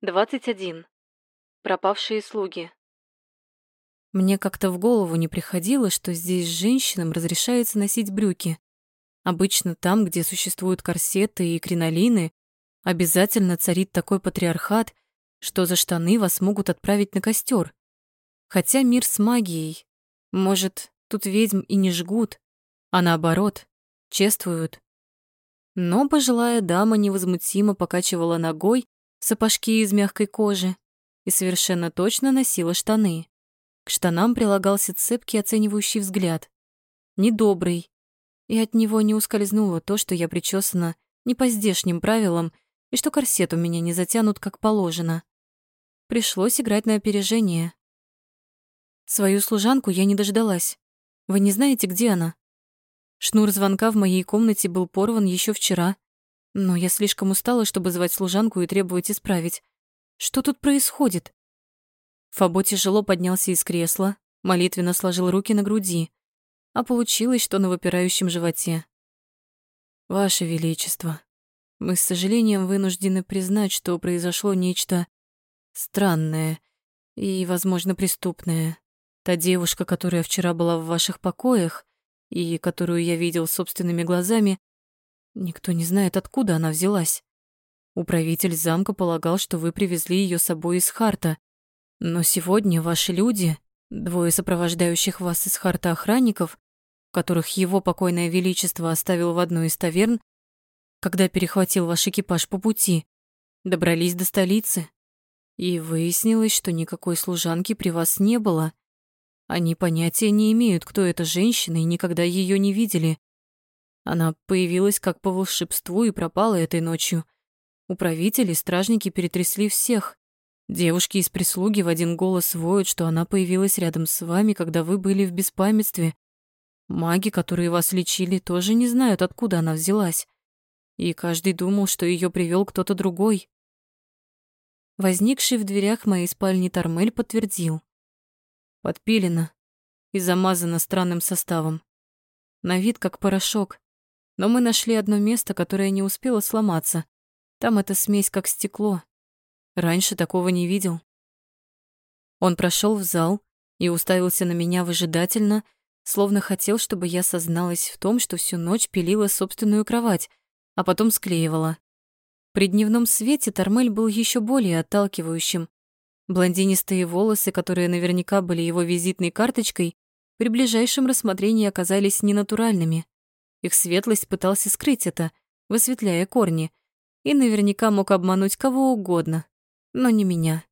21. Пропавшие слуги. Мне как-то в голову не приходило, что здесь женщинам разрешается носить брюки. Обычно там, где существуют корсеты и кринолины, обязательно царит такой патриархат, что за штаны вас могут отправить на костер. Хотя мир с магией. Может, тут ведьм и не жгут, а наоборот, чествуют. Но пожилая дама невозмутимо покачивала ногой, сапожки из мягкой кожи и совершенно точно носила штаны. К штанам прилагался цепкий оценивающий взгляд. Недобрый. И от него не ускользнуло то, что я причесана не по здешним правилам и что корсет у меня не затянут как положено. Пришлось играть на опережение. Свою служанку я не дождалась. Вы не знаете, где она? Шнур звонка в моей комнате был порван еще вчера, но я слишком устала, чтобы звать служанку и требовать исправить. Что тут происходит? Фабо тяжело поднялся из кресла, молитвенно сложил руки на груди, а получилось, что на выпирающем животе. «Ваше Величество, мы с сожалением вынуждены признать, что произошло нечто странное и, возможно, преступное. Та девушка, которая вчера была в ваших покоях и которую я видел собственными глазами, Никто не знает, откуда она взялась. Управитель замка полагал, что вы привезли ее с собой из Харта. Но сегодня ваши люди, двое сопровождающих вас из Харта охранников, которых его покойное величество оставил в одной из таверн, когда перехватил ваш экипаж по пути, добрались до столицы. И выяснилось, что никакой служанки при вас не было. Они понятия не имеют, кто эта женщина, и никогда ее не видели. Она появилась как по волшебству и пропала этой ночью. Управители, стражники перетрясли всех. Девушки из прислуги в один голос воют, что она появилась рядом с вами, когда вы были в беспамятстве. Маги, которые вас лечили, тоже не знают, откуда она взялась. И каждый думал, что ее привел кто-то другой. Возникший в дверях моей спальни Тормель подтвердил. Подпилено и замазано странным составом. На вид как порошок, но мы нашли одно место, которое не успело сломаться. Там эта смесь как стекло. Раньше такого не видел. Он прошел в зал и уставился на меня выжидательно, словно хотел, чтобы я созналась в том, что всю ночь пилила собственную кровать, а потом склеивала. При дневном свете Тормель был еще более отталкивающим. Блондинистые волосы, которые наверняка были его визитной карточкой, при ближайшем рассмотрении оказались ненатуральными. Их светлость пытался скрыть это, высветляя корни, и наверняка мог обмануть кого угодно, но не меня.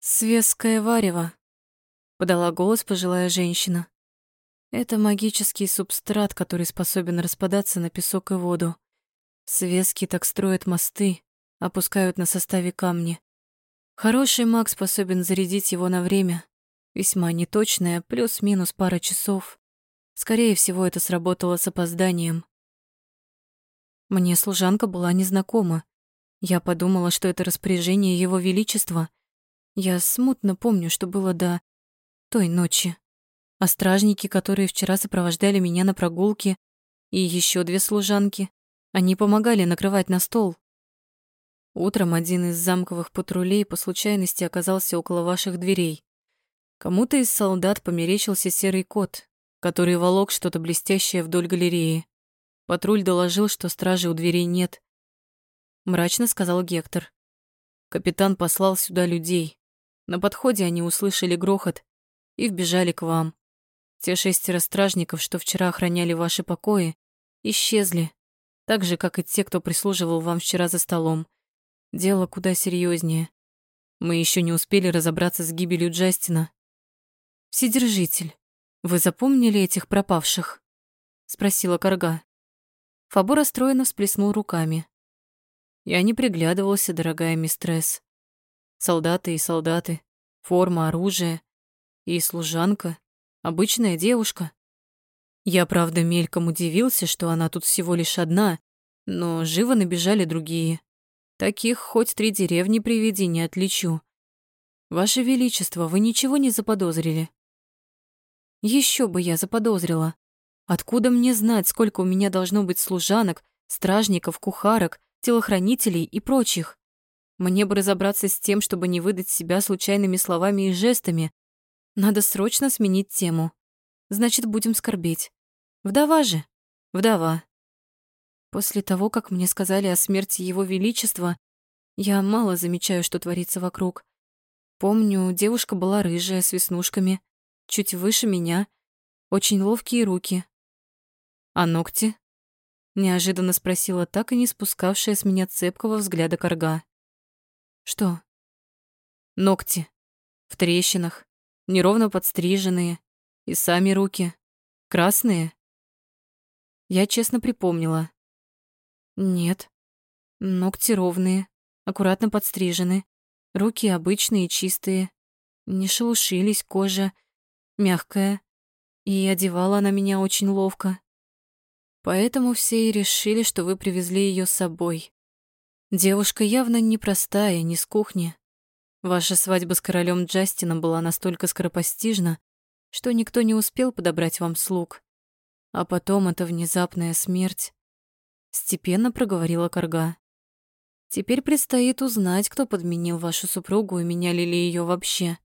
«Свесское варево», — подала голос пожилая женщина. «Это магический субстрат, который способен распадаться на песок и воду. Свески так строят мосты, опускают на составе камни. Хороший маг способен зарядить его на время, весьма неточное, плюс-минус пара часов. Скорее всего, это сработало с опозданием. Мне служанка была незнакома. Я подумала, что это распоряжение Его Величества. Я смутно помню, что было до той ночи. А стражники, которые вчера сопровождали меня на прогулке, и еще две служанки, они помогали накрывать на стол. Утром один из замковых патрулей по случайности оказался около ваших дверей. Кому-то из солдат померещился серый кот, который волок что-то блестящее вдоль галереи. Патруль доложил, что стражи у дверей нет. Мрачно сказал Гектор. Капитан послал сюда людей. На подходе они услышали грохот и вбежали к вам. Те шестеро стражников, что вчера охраняли ваши покои, исчезли, так же, как и те, кто прислуживал вам вчера за столом. Дело куда серьезнее. Мы еще не успели разобраться с гибелью Джастина. Вседержитель, «Вы запомнили этих пропавших?» — спросила Карга. Фабо расстроенно всплеснул руками. Я не приглядывался, дорогая мистресс. Солдаты и солдаты, форма, оружие и служанка, обычная девушка. Я, правда, мельком удивился, что она тут всего лишь одна, но живо набежали другие. Таких хоть три деревни приведи, не отличу. Ваше Величество, вы ничего не заподозрили? Еще бы я заподозрила. Откуда мне знать, сколько у меня должно быть служанок, стражников, кухарок, телохранителей и прочих? Мне бы разобраться с тем, чтобы не выдать себя случайными словами и жестами. Надо срочно сменить тему. Значит, будем скорбеть. Вдова же. Вдова. После того, как мне сказали о смерти Его Величества, я мало замечаю, что творится вокруг. Помню, девушка была рыжая, с веснушками, чуть выше меня, очень ловкие руки. «А ногти?» — неожиданно спросила так и не спускавшая с меня цепкого взгляда корга. «Что?» «Ногти. В трещинах, неровно подстриженные, и сами руки. Красные?» Я честно припомнила. «Нет. Ногти ровные, аккуратно подстрижены, руки обычные, чистые, не шелушились, кожа мягкая, и одевала она меня очень ловко. Поэтому все и решили, что вы привезли ее с собой. Девушка явно непростая, не с кухни. Ваша свадьба с королем Джастином была настолько скоропостижна, что никто не успел подобрать вам слуг. А потом эта внезапная смерть. Степенно проговорила Карга. Теперь предстоит узнать, кто подменил вашу супругу и меняли ли ее вообще.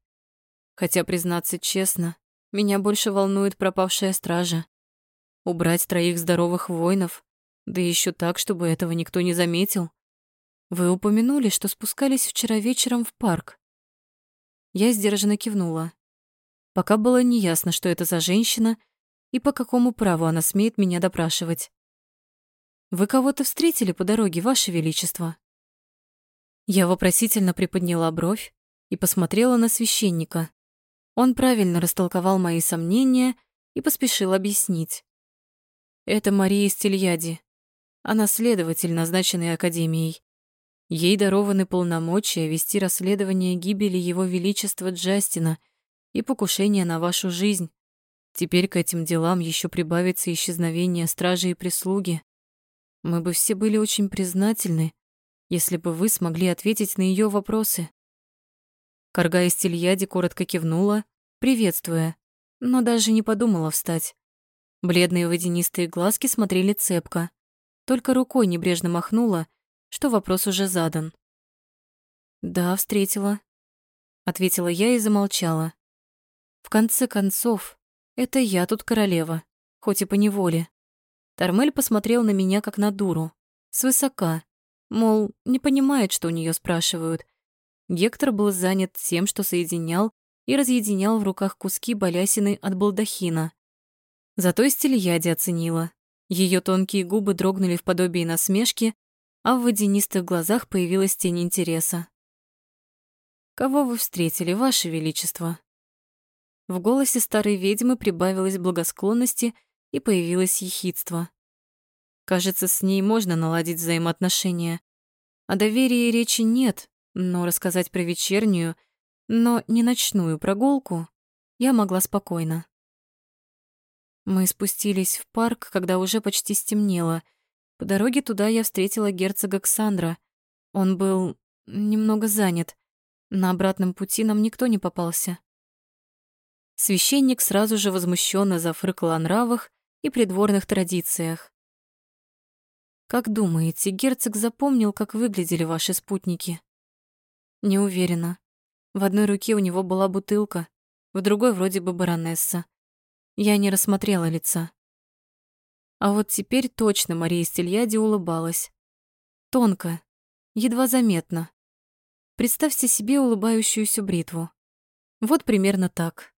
Хотя, признаться честно, меня больше волнует пропавшая стража. Убрать троих здоровых воинов, да еще так, чтобы этого никто не заметил. Вы упомянули, что спускались вчера вечером в парк. Я сдержанно кивнула. Пока было неясно, что это за женщина и по какому праву она смеет меня допрашивать. «Вы кого-то встретили по дороге, Ваше Величество?» Я вопросительно приподняла бровь и посмотрела на священника. Он правильно растолковал мои сомнения и поспешил объяснить. Это Мария Стильяди. Она следователь, назначенный Академией. Ей дарованы полномочия вести расследование гибели Его Величества Джастина и покушения на вашу жизнь. Теперь к этим делам еще прибавится исчезновение стражи и прислуги. Мы бы все были очень признательны, если бы вы смогли ответить на ее вопросы. Карга из Тильяди коротко кивнула, приветствуя, но даже не подумала встать. Бледные водянистые глазки смотрели цепко, только рукой небрежно махнула, что вопрос уже задан. «Да, встретила», — ответила я и замолчала. В конце концов, это я тут королева, хоть и по неволе. Тормель посмотрел на меня как на дуру, свысока, Мол, не понимает, что у нее спрашивают. Гектор был занят тем, что соединял и разъединял в руках куски балясины от балдахина. Зато стильяди оценила. Ее тонкие губы дрогнули в подобии насмешки, а в водянистых глазах появилась тень интереса. «Кого вы встретили, Ваше Величество?» В голосе старой ведьмы прибавилось благосклонности и появилось ехидство. Кажется, с ней можно наладить взаимоотношения. О доверии речи нет, но рассказать про вечернюю, но не ночную прогулку я могла спокойно. Мы спустились в парк, когда уже почти стемнело. По дороге туда я встретила герцога Ксандра. Он был немного занят. На обратном пути нам никто не попался. Священник сразу же возмущенно зафрыкал о нравах и придворных традициях. Как думаете, герцог запомнил, как выглядели ваши спутники? Не уверена. В одной руке у него была бутылка, в другой вроде бы баронесса. Я не рассмотрела лица. А вот теперь точно Мария Стильяди улыбалась. Тонко, едва заметно. Представьте себе улыбающуюся бритву. Вот примерно так.